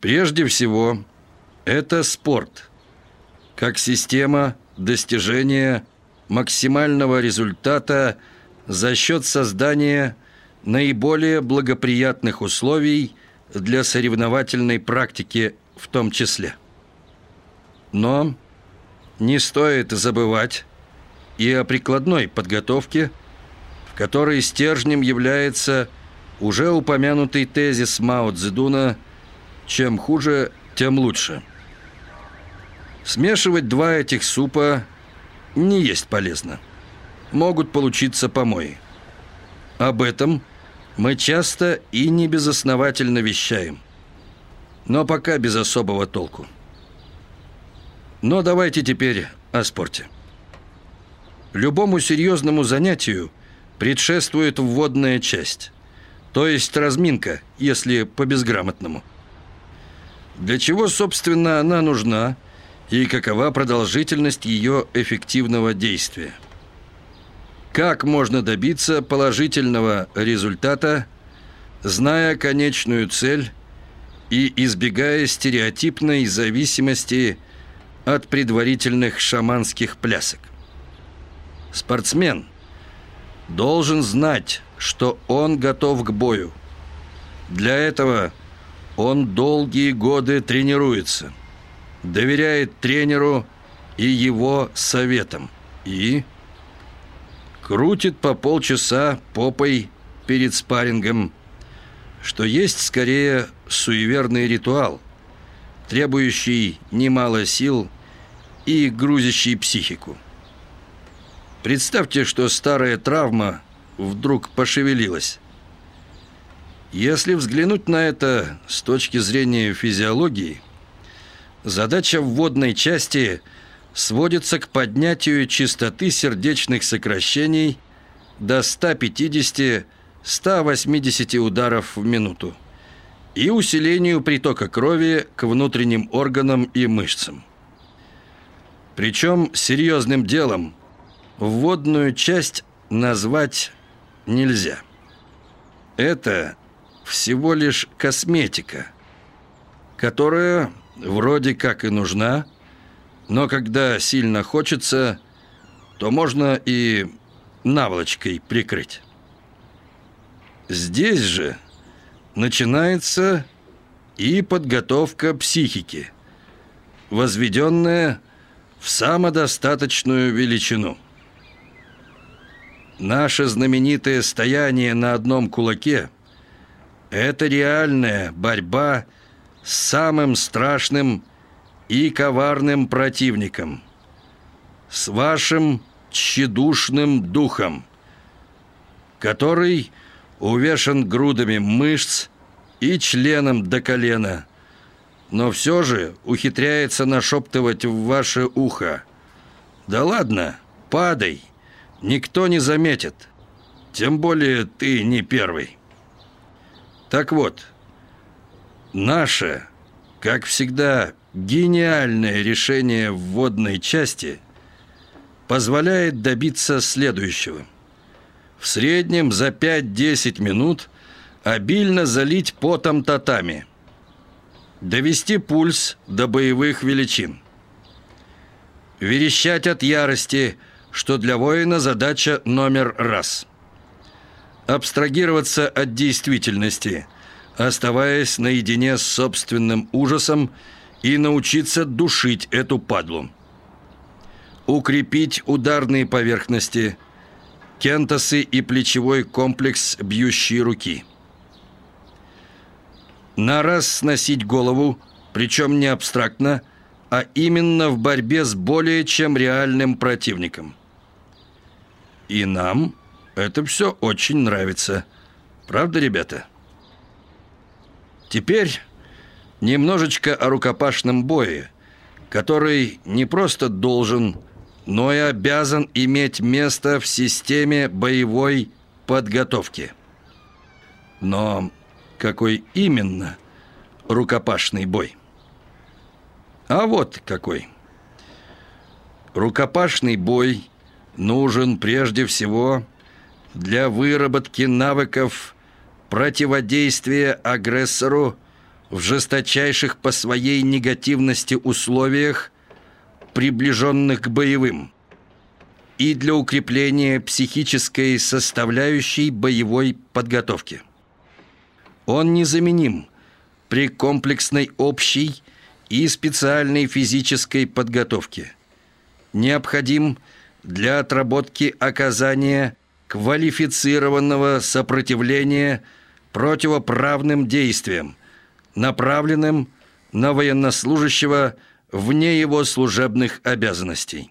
Прежде всего, это спорт, как система достижения максимального результата за счет создания наиболее благоприятных условий для соревновательной практики в том числе. Но не стоит забывать и о прикладной подготовке, в которой стержнем является уже упомянутый тезис Мао Цзэдуна «Чем хуже, тем лучше». Смешивать два этих супа не есть полезно. Могут получиться помои. Об этом мы часто и не безосновательно вещаем. Но пока без особого толку. Но давайте теперь о спорте. Любому серьезному занятию предшествует вводная часть, то есть разминка, если по-безграмотному. Для чего, собственно, она нужна и какова продолжительность ее эффективного действия? Как можно добиться положительного результата, зная конечную цель и избегая стереотипной зависимости от предварительных шаманских плясок? Спортсмен должен знать, что он готов к бою. Для этого он долгие годы тренируется, доверяет тренеру и его советам и крутит по полчаса попой перед спаррингом, что есть скорее суеверный ритуал, требующий немало сил и грузящий психику. Представьте, что старая травма вдруг пошевелилась. Если взглянуть на это с точки зрения физиологии, задача вводной части сводится к поднятию частоты сердечных сокращений до 150-180 ударов в минуту и усилению притока крови к внутренним органам и мышцам. Причем серьезным делом – вводную часть назвать нельзя. Это всего лишь косметика, которая вроде как и нужна, но когда сильно хочется, то можно и наволочкой прикрыть. Здесь же начинается и подготовка психики, возведенная в самодостаточную величину – Наше знаменитое стояние на одном кулаке – это реальная борьба с самым страшным и коварным противником, с вашим тщедушным духом, который увешан грудами мышц и членом до колена, но все же ухитряется нашептывать в ваше ухо. «Да ладно, падай!» никто не заметит. Тем более ты не первый. Так вот, наше, как всегда, гениальное решение вводной части позволяет добиться следующего. В среднем за 5-10 минут обильно залить потом татами. Довести пульс до боевых величин. Верещать от ярости – что для воина задача номер раз. Абстрагироваться от действительности, оставаясь наедине с собственным ужасом и научиться душить эту падлу. Укрепить ударные поверхности, кентасы и плечевой комплекс бьющей руки. На раз сносить голову, причем не абстрактно, а именно в борьбе с более чем реальным противником – и нам это все очень нравится. Правда, ребята? Теперь немножечко о рукопашном бое, который не просто должен, но и обязан иметь место в системе боевой подготовки. Но какой именно рукопашный бой? А вот какой. Рукопашный бой нужен прежде всего для выработки навыков противодействия агрессору в жесточайших по своей негативности условиях, приближенных к боевым, и для укрепления психической составляющей боевой подготовки. Он незаменим при комплексной общей и специальной физической подготовке. Необходим для отработки оказания квалифицированного сопротивления противоправным действиям, направленным на военнослужащего вне его служебных обязанностей.